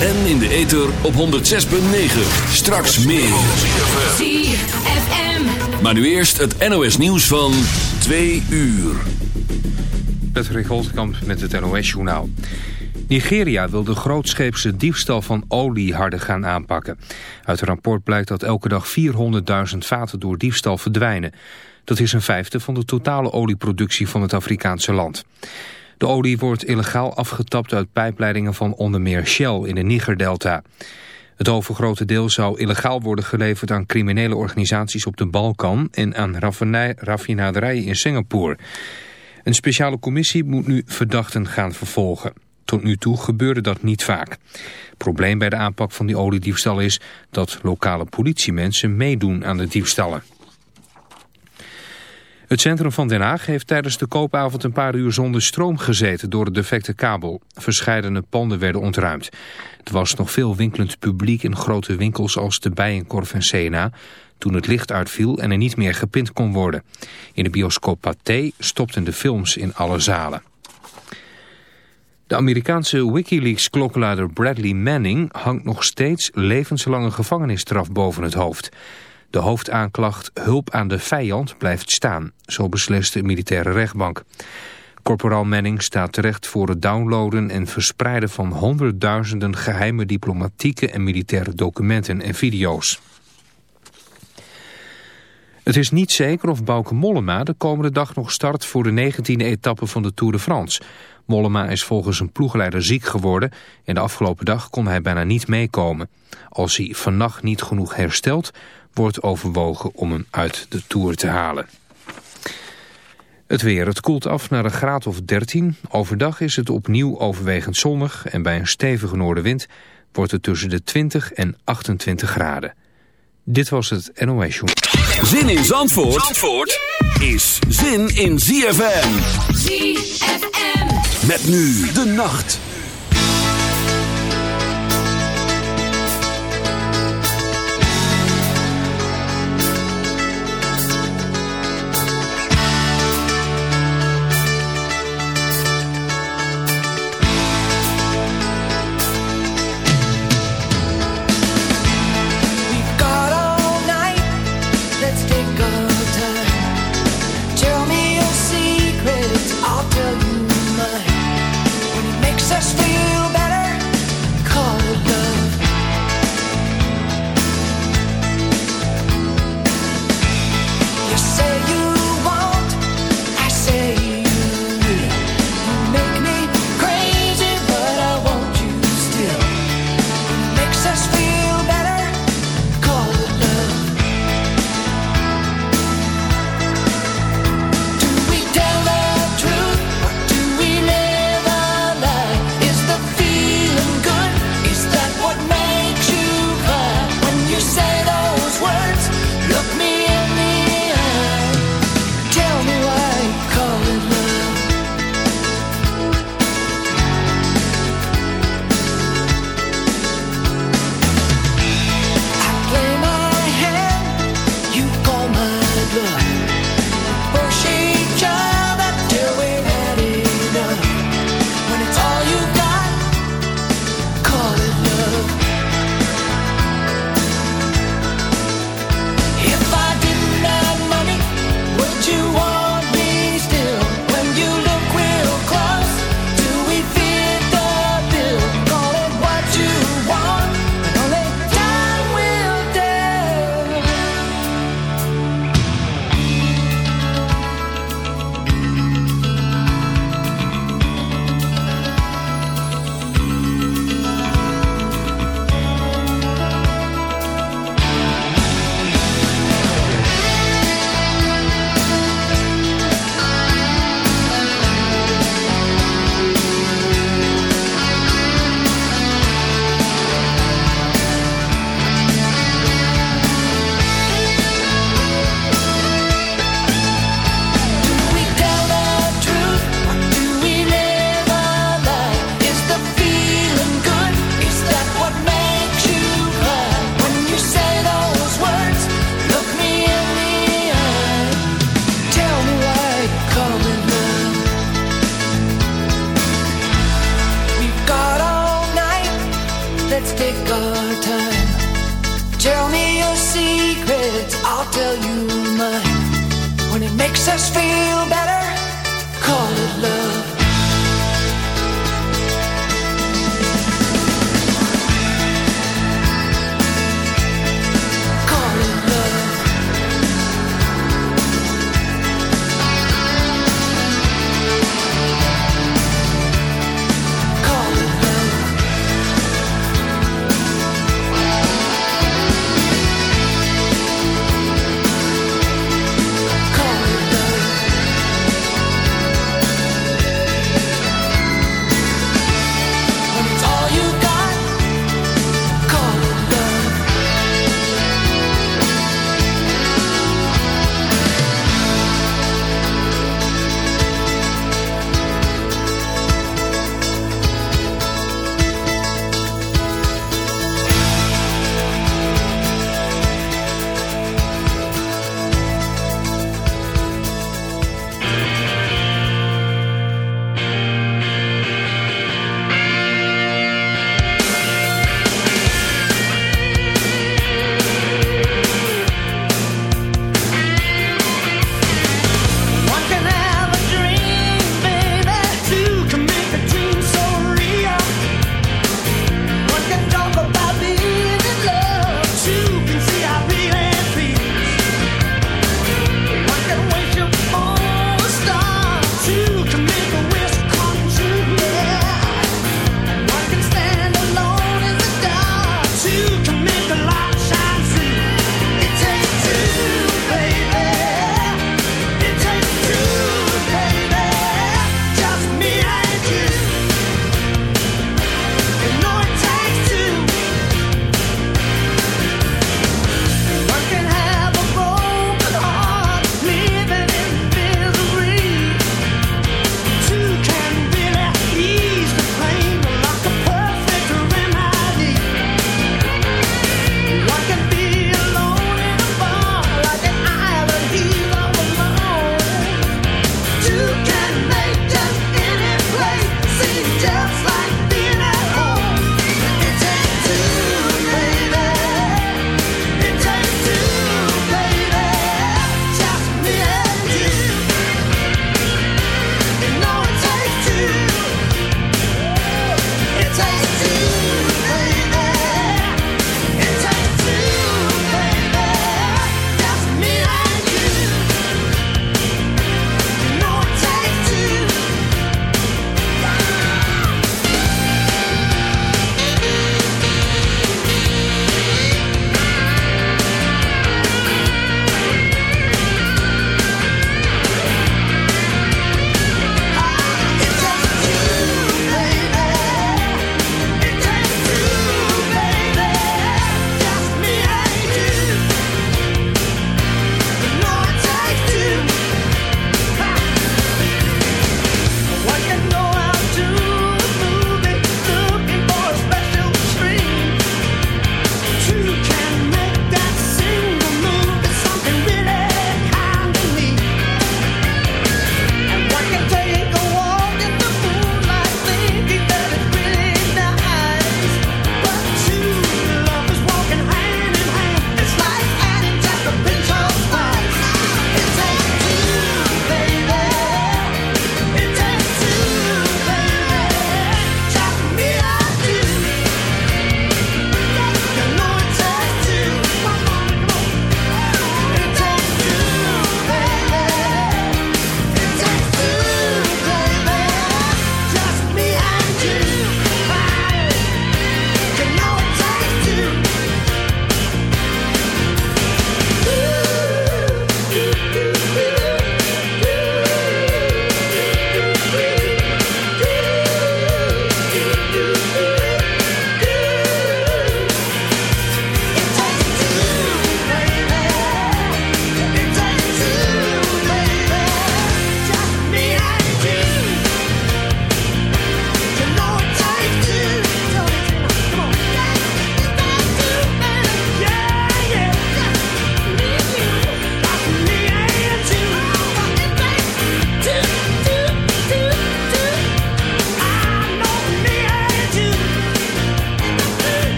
En in de ether op 106.9. Straks meer. ZFM. Maar nu eerst het NOS nieuws van 2 uur. Patrick Holtkamp met het NOS-journaal. Nigeria wil de grootscheepse diefstal van olie harder gaan aanpakken. Uit een rapport blijkt dat elke dag 400.000 vaten door diefstal verdwijnen. Dat is een vijfde van de totale olieproductie van het Afrikaanse land. De olie wordt illegaal afgetapt uit pijpleidingen van onder meer Shell in de Nigerdelta. Het overgrote deel zou illegaal worden geleverd aan criminele organisaties op de Balkan en aan raffinaderijen in Singapore. Een speciale commissie moet nu verdachten gaan vervolgen. Tot nu toe gebeurde dat niet vaak. Probleem bij de aanpak van die oliediefstal is dat lokale politiemensen meedoen aan de diefstallen. Het centrum van Den Haag heeft tijdens de koopavond een paar uur zonder stroom gezeten door de defecte kabel. Verscheidene panden werden ontruimd. Er was nog veel winkelend publiek in grote winkels als de Bijenkorf en Sena toen het licht uitviel en er niet meer gepind kon worden. In de bioscoop Pathé stopten de films in alle zalen. De Amerikaanse Wikileaks-klokkenluider Bradley Manning hangt nog steeds levenslange gevangenisstraf boven het hoofd. De hoofdaanklacht hulp aan de vijand blijft staan, zo beslist de militaire rechtbank. Corporaal Manning staat terecht voor het downloaden en verspreiden van honderdduizenden geheime diplomatieke en militaire documenten en video's. Het is niet zeker of Bauke Mollema de komende dag nog start voor de 19e etappe van de Tour de France. Mollema is volgens een ploegleider ziek geworden en de afgelopen dag kon hij bijna niet meekomen. Als hij vannacht niet genoeg herstelt, wordt overwogen om hem uit de Tour te halen. Het weer. Het koelt af naar een graad of 13. Overdag is het opnieuw overwegend zonnig en bij een stevige noordenwind wordt het tussen de 20 en 28 graden. Dit was het NOS Show. Zin in Zandvoort, Zandvoort is zin in ZFM. ZFM. Met nu de nacht.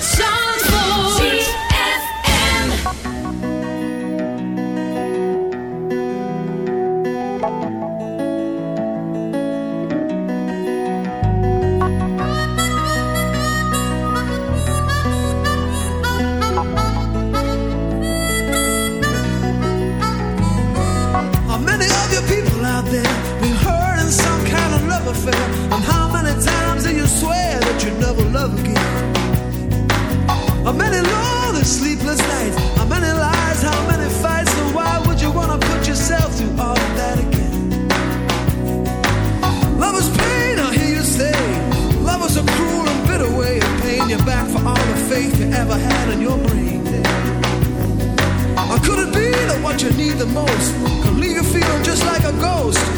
Zandvoort. the most. Can leave you feeling just like a ghost.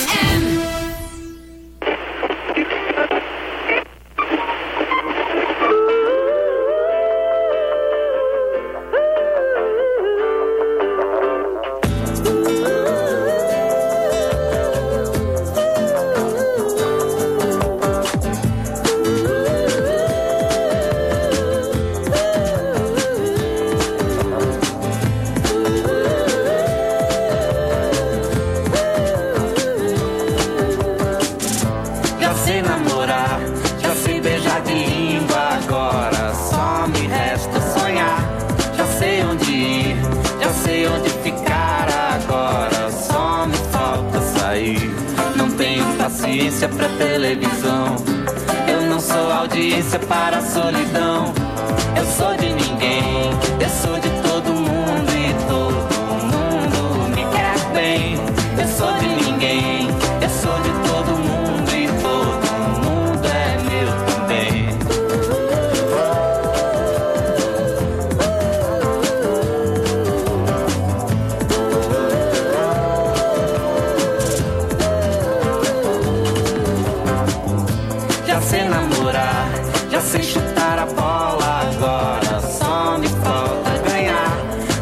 namorar. Já sei chutar a bola agora, só me falta ganhar.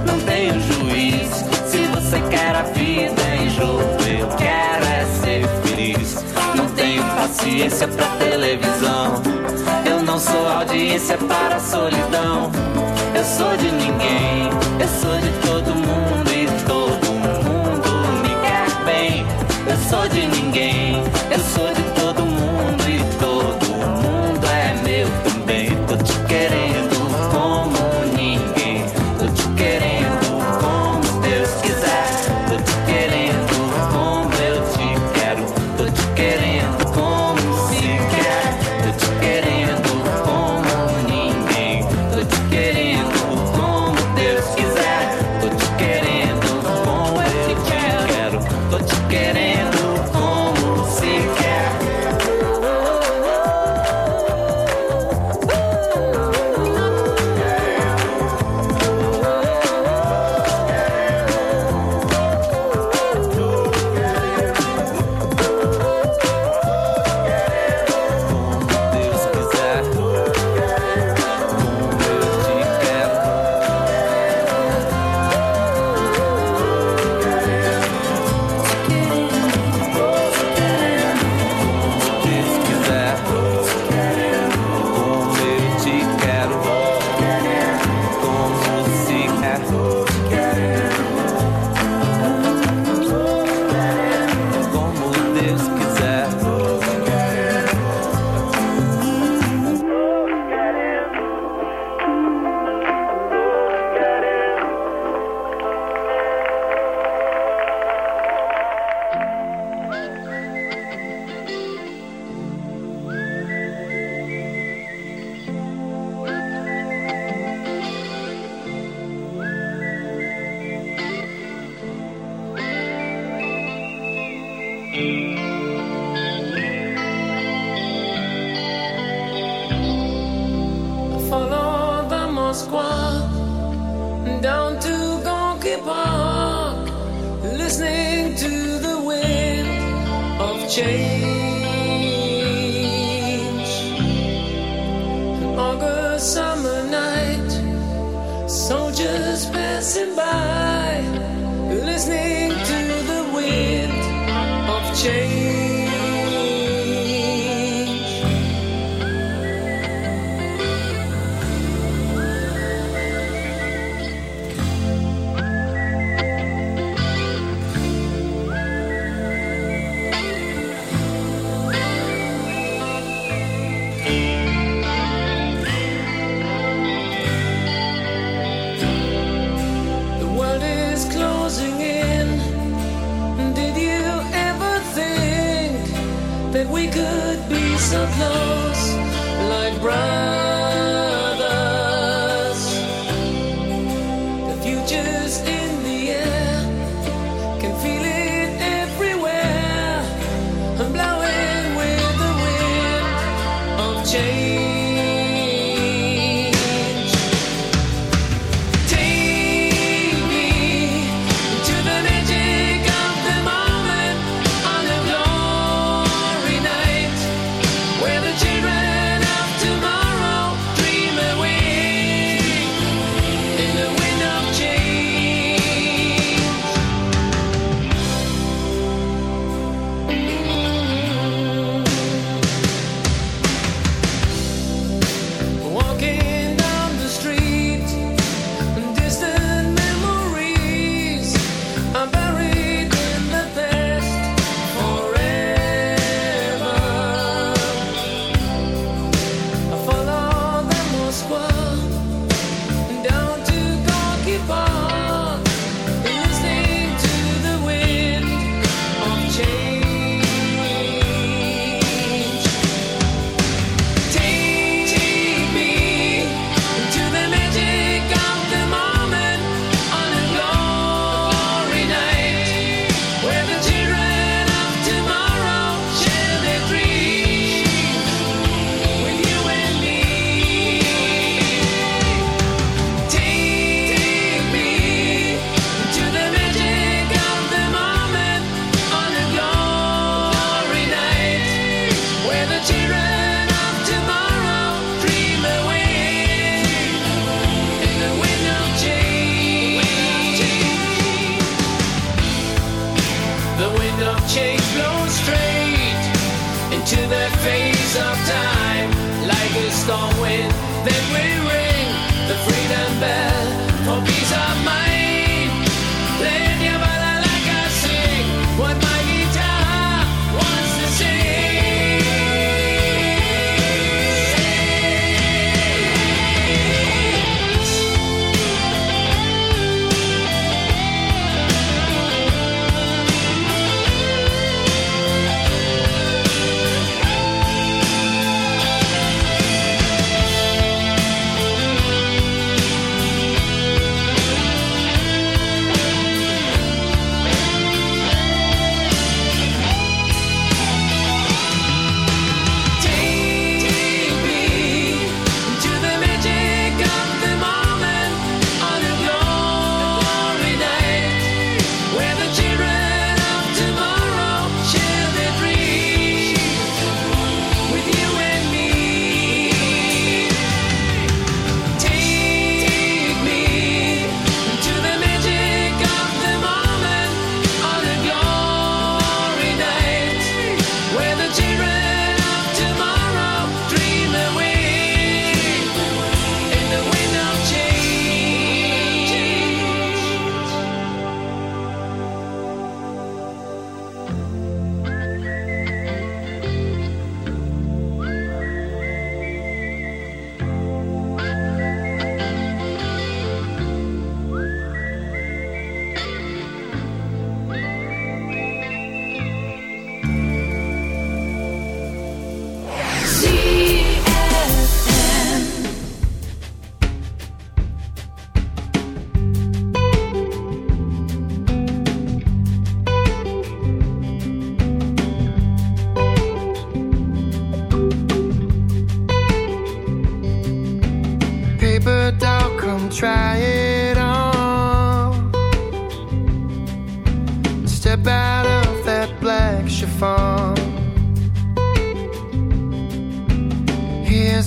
Não tenho juiz, se você quer a vida em jogo, eu quero é ser feliz. Não tenho paciência pra televisão, eu não sou audiência para a solidão. Eu sou de ninguém, eu sou de todo mundo e todo mundo me quer bem. Eu sou de ninguém.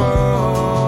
Oh.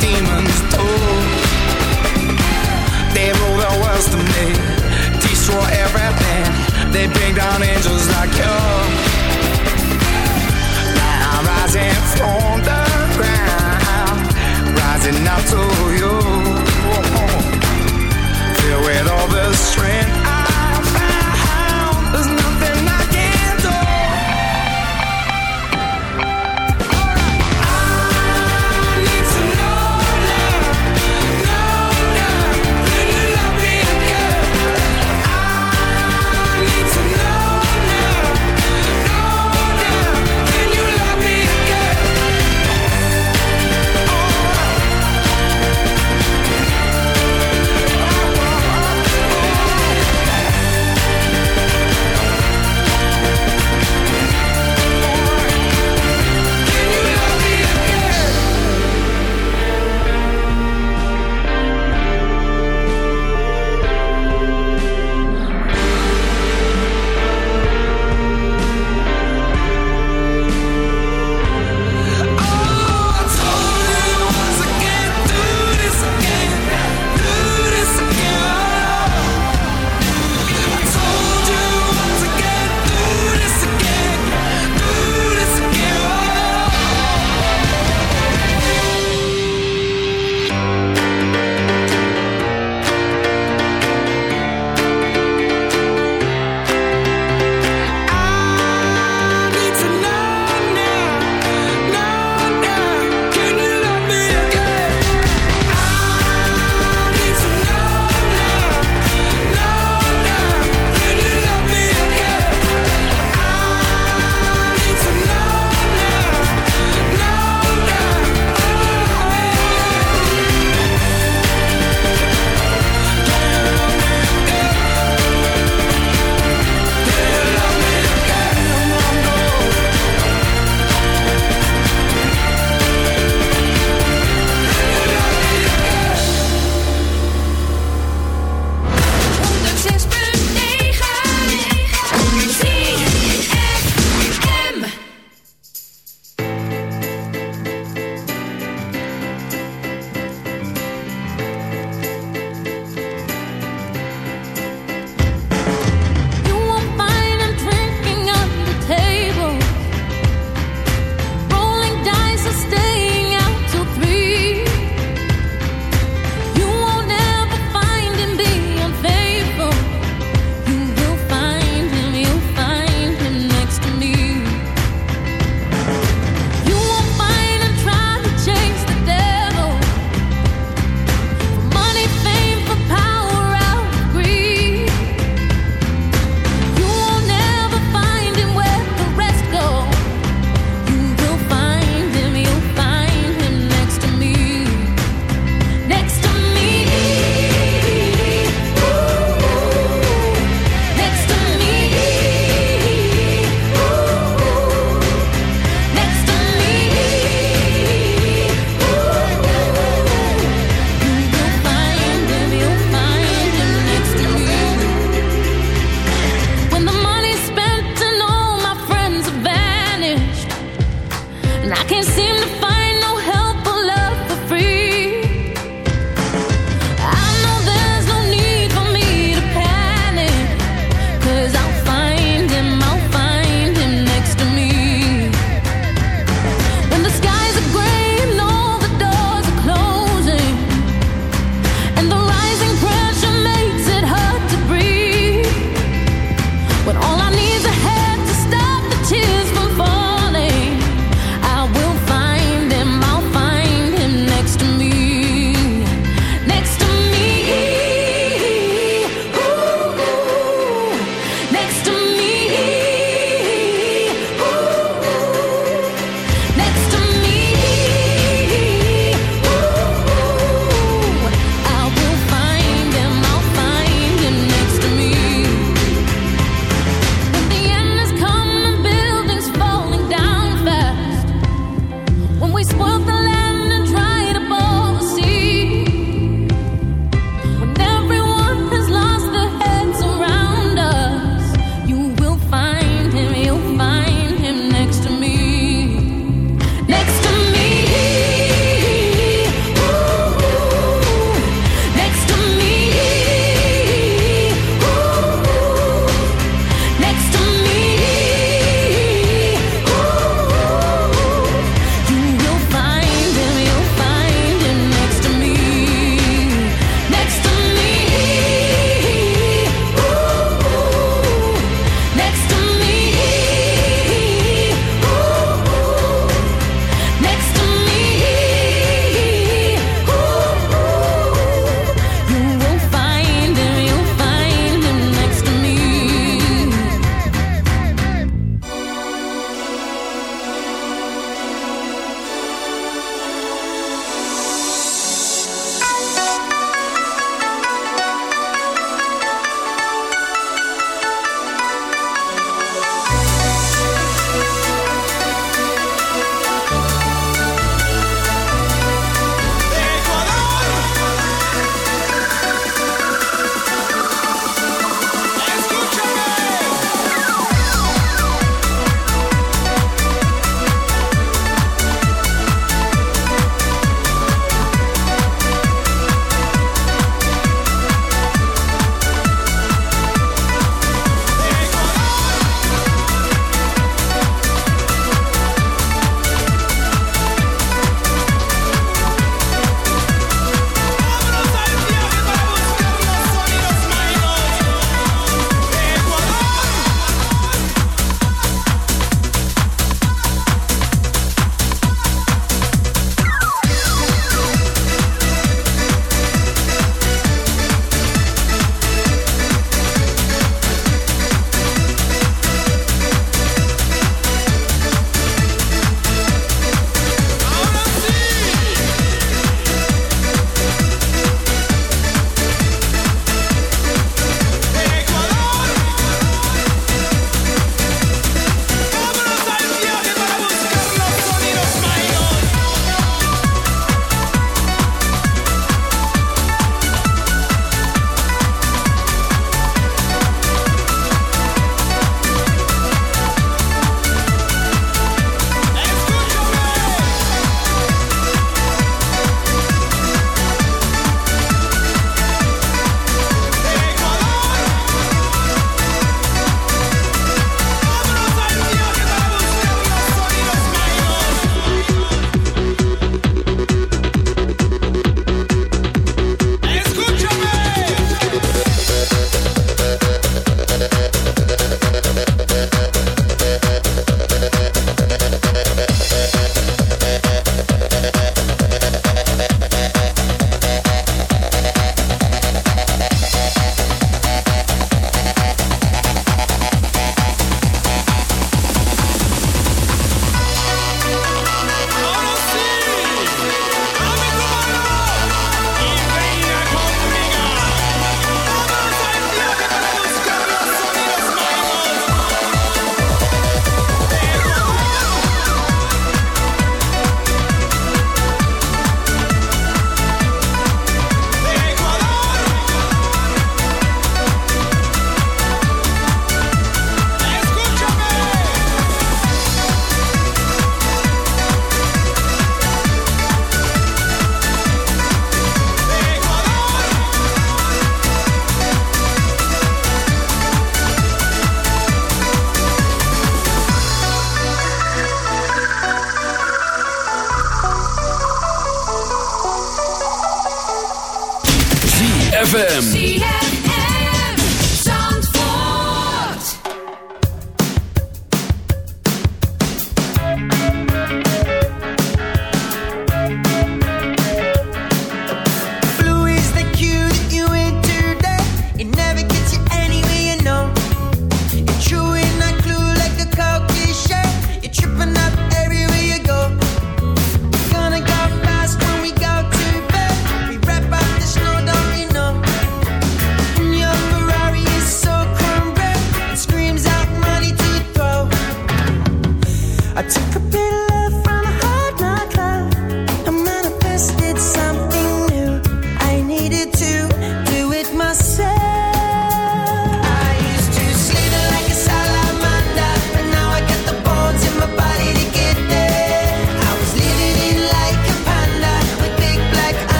demons told. They rule the world to me, destroy everything. They bring down angels like you. Now I'm rising from the ground, rising up to you. Filled with all the strength I found, there's nothing.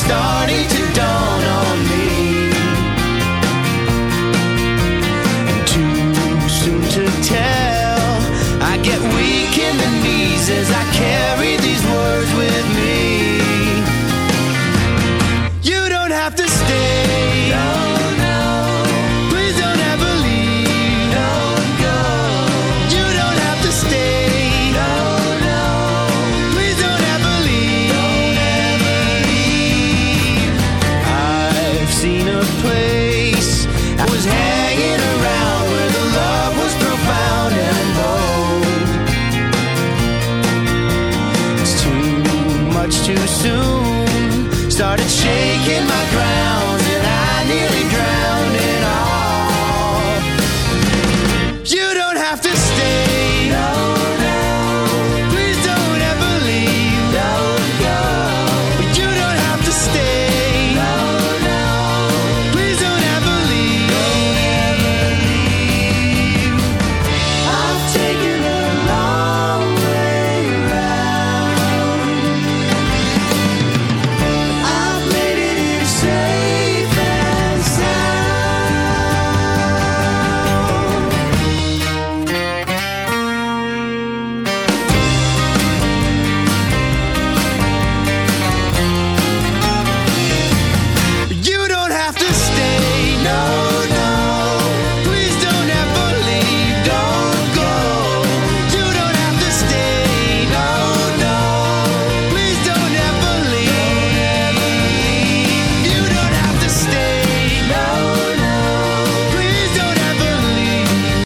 Starting to